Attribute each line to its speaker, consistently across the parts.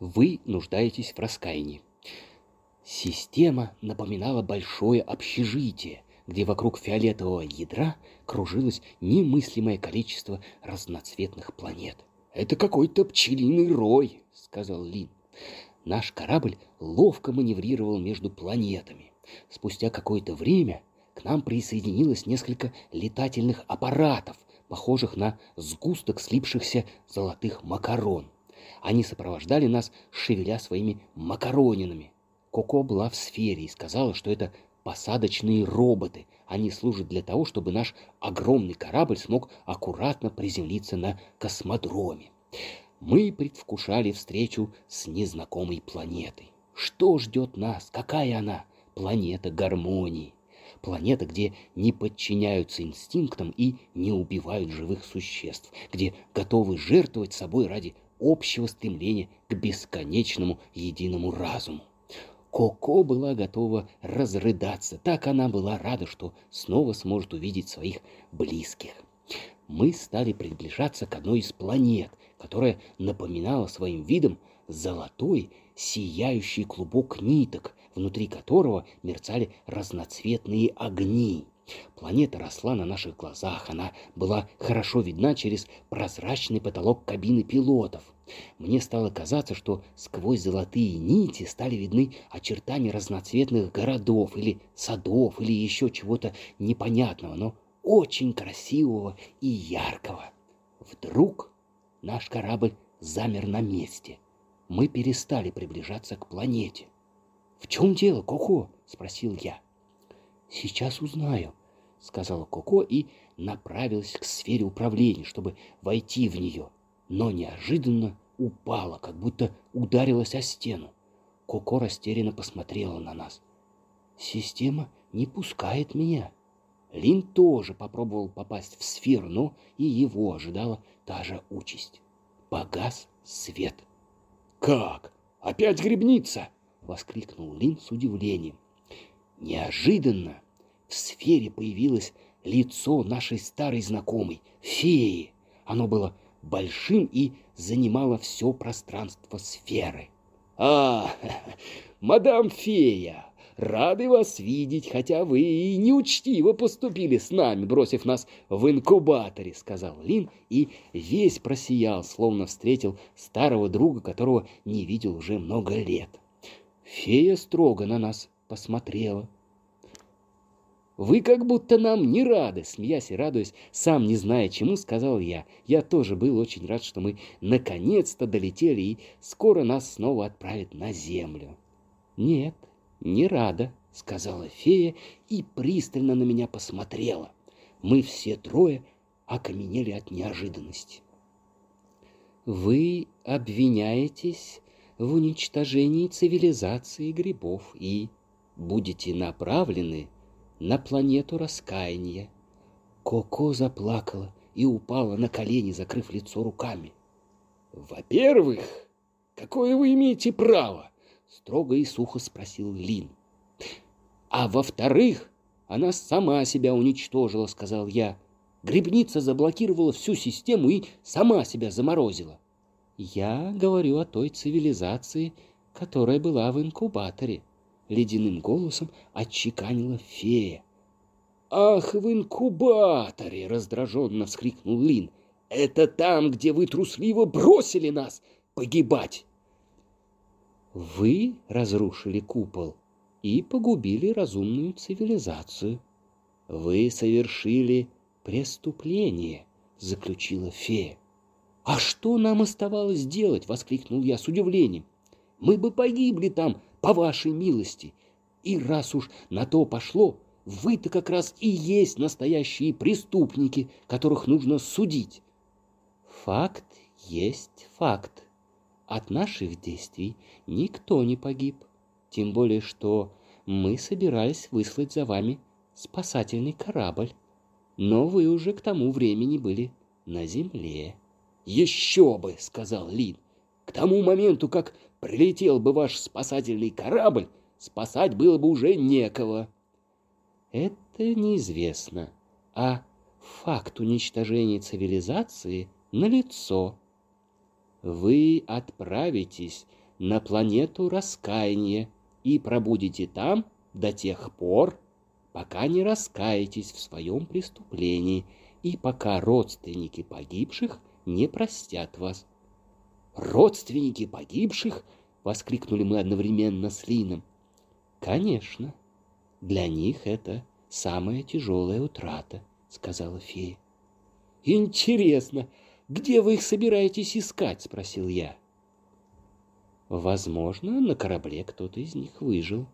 Speaker 1: Вы нуждаетесь в раскаянии. Система напоминала большое общежитие, где вокруг фиолетового ядра кружилось немыслимое количество разноцветных планет. «Это какой-то пчелиный рой», — сказал Лин. Наш корабль ловко маневрировал между планетами. Спустя какое-то время к нам присоединилось несколько летательных аппаратов, похожих на сгусток слипшихся золотых макарон. Они сопровождали нас, шевеля своими макаронинами. Коко была в сфере и сказала, что это посадочные роботы. Они служат для того, чтобы наш огромный корабль смог аккуратно приземлиться на космодроме. Мы предвкушали встречу с незнакомой планетой. Что ждет нас? Какая она? Планета гармонии. Планета, где не подчиняются инстинктам и не убивают живых существ, где готовы жертвовать собой ради общего стремления к бесконечному единому разуму. Коко была готова разрыдаться. Так она была рада, что снова сможет увидеть своих близких. Мы стали приближаться к одной из планет, которая напоминала своим видом золотой, сияющий клубок ниток, внутри которого мерцали разноцветные огни. Планета росла на наших глазах, она была хорошо видна через прозрачный потолок кабины пилотов. Мне стало казаться, что сквозь золотые нити стали видны очертания разноцветных городов или садов или еще чего-то непонятного, но очень красивого и яркого. Вдруг наш корабль замер на месте. Мы перестали приближаться к планете. «В чем дело, Коко?» — спросил я. «Сейчас узнаю», — сказала Коко и направилась к сфере управления, чтобы войти в нее, но неожиданно упала, как будто ударилась о стену. Коко растерянно посмотрела на нас. «Система не пускает меня». Лин тоже попробовал попасть в сферу, но и его ожидала та же участь. Погас свет. «Как? Опять грибница?» — воскликнул Лин с удивлением. Неожиданно в сфере появилось лицо нашей старой знакомой, феи. Оно было большим и занимало все пространство сферы. «А, мадам фея, рады вас видеть, хотя вы и неучтиво поступили с нами, бросив нас в инкубаторе», — сказал Лин и весь просиял, словно встретил старого друга, которого не видел уже много лет. Фея строго на нас посмотрела. «Вы как будто нам не рады», — смеясь и радуясь, сам не зная чему, сказал я. Я тоже был очень рад, что мы наконец-то долетели и скоро нас снова отправят на землю. «Нет, не рада», — сказала фея и пристально на меня посмотрела. Мы все трое окаменели от неожиданности. «Вы обвиняетесь в уничтожении цивилизации грибов и будете направлены на планету раскаяния. Коко заплакала и упала на колени, закрыв лицо руками. «Во-первых, какое вы имеете право?» — строго и сухо спросил Лин. «А во-вторых, она сама себя уничтожила», — сказал я. Грибница заблокировала всю систему и сама себя заморозила. Я говорю о той цивилизации, которая была в инкубаторе, ледяным голосом отчеканила фея. «Ах, в инкубаторе!» — раздраженно вскрикнул Лин. «Это там, где вы трусливо бросили нас погибать!» «Вы разрушили купол и погубили разумную цивилизацию. Вы совершили преступление», — заключила фея. «А что нам оставалось делать?» — воскликнул я с удивлением. «Мы бы погибли там, по вашей милости. И раз уж на то пошло, вы-то как раз и есть настоящие преступники, которых нужно судить. Факт есть факт. От наших действий никто не погиб. Тем более, что мы собирались выслать за вами спасательный корабль. Но вы уже к тому времени были на земле. «Еще бы!» — сказал Лин. «К тому моменту, как Прилетел бы ваш спасательный корабль, спасать было бы уже некого. Это неизвестно, а факт уничтожения цивилизации налицо. Вы отправитесь на планету раскаяния и пробудете там до тех пор, пока не раскаетесь в своем преступлении и пока родственники погибших не простят вас. «Родственники погибших?» — воскликнули мы одновременно с Лином. «Конечно, для них это самая тяжелая утрата», — сказала фея. «Интересно, где вы их собираетесь искать?» — спросил я. «Возможно, на корабле кто-то из них выжил».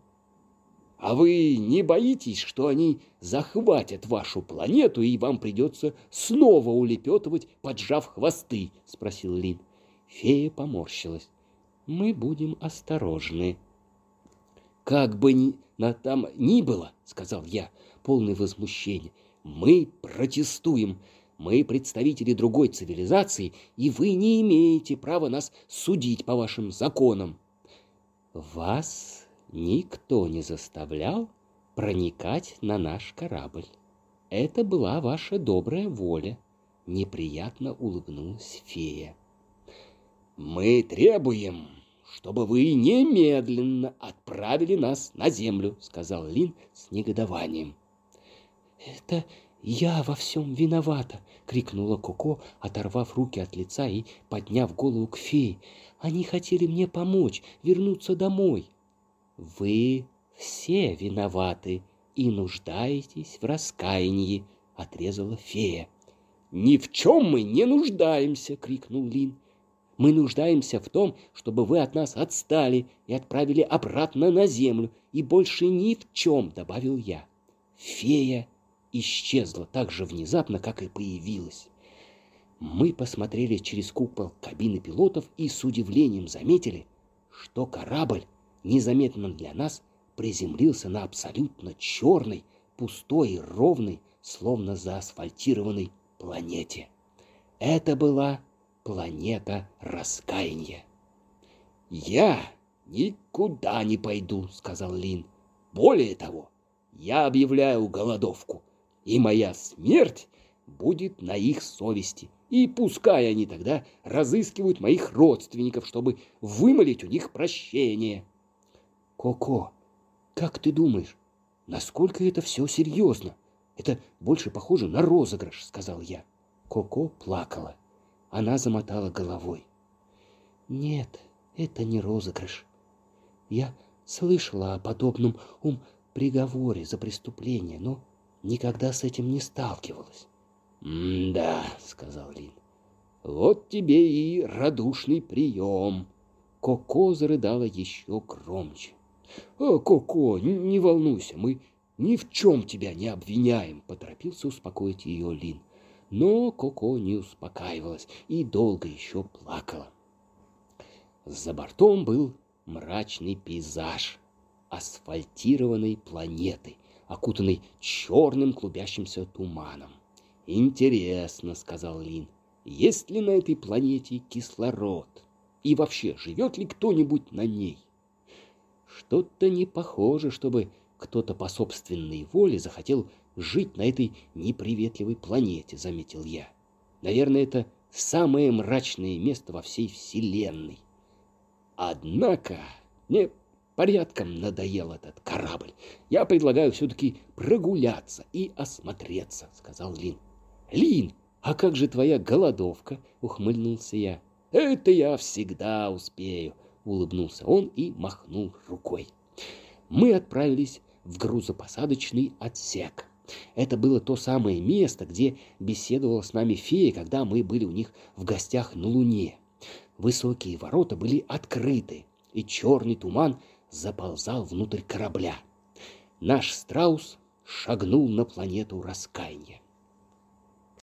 Speaker 1: «А вы не боитесь, что они захватят вашу планету, и вам придется снова улепетывать, поджав хвосты?» — спросил Лин. Фея поморщилась. «Мы будем осторожны». «Как бы ни, на там ни было, — сказал я, полный возмущения, — мы протестуем. Мы представители другой цивилизации, и вы не имеете права нас судить по вашим законам». «Вас никто не заставлял проникать на наш корабль. Это была ваша добрая воля», — неприятно улыбнулась фея. «Мы требуем, чтобы вы немедленно отправили нас на землю», — сказал Лин с негодованием. «Это я во всем виновата!» — крикнула Коко, оторвав руки от лица и подняв голову к фее. «Они хотели мне помочь вернуться домой!» «Вы все виноваты и нуждаетесь в раскаянии!» — отрезала фея. «Ни в чем мы не нуждаемся!» — крикнул Лин. Мы нуждаемся в том, чтобы вы от нас отстали и отправили обратно на землю, и больше ни в чем, — добавил я. Фея исчезла так же внезапно, как и появилась. Мы посмотрели через купол кабины пилотов и с удивлением заметили, что корабль незаметно для нас приземлился на абсолютно черной, пустой ровной, словно заасфальтированной планете. Это была планета раскаяния. «Я никуда не пойду», — сказал Лин. «Более того, я объявляю голодовку, и моя смерть будет на их совести. И пускай они тогда разыскивают моих родственников, чтобы вымолить у них прощение». «Коко, как ты думаешь, насколько это все серьезно? Это больше похоже на розыгрыш», — сказал я. Коко плакала. Она замотала головой. Нет, это не розыгрыш. Я слышала о подобном ум приговоре за преступление, но никогда с этим не сталкивалась. «Да», — сказал Лин, — «вот тебе и радушный прием». Коко зарыдала еще громче. «О, Коко, не, не волнуйся, мы ни в чем тебя не обвиняем», — поторопился успокоить ее Лин. Но Коко не успокаивалась и долго еще плакала. За бортом был мрачный пейзаж асфальтированной планеты, окутанной черным клубящимся туманом. «Интересно», — сказал Лин, — «есть ли на этой планете кислород? И вообще, живет ли кто-нибудь на ней?» Что-то не похоже, чтобы кто-то по собственной воле захотел жить на этой неприветливой планете, заметил я. Наверное, это самое мрачное место во всей Вселенной. Однако мне порядком надоел этот корабль. Я предлагаю все-таки прогуляться и осмотреться, сказал Лин. Лин, а как же твоя голодовка? Ухмыльнулся я. Это я всегда успею, улыбнулся он и махнул рукой. Мы отправились в грузопосадочный отсек. Это было то самое место, где беседовала с нами фея, когда мы были у них в гостях на Луне. Высокие ворота были открыты, и черный туман заползал внутрь корабля. Наш страус шагнул на планету раскаяния.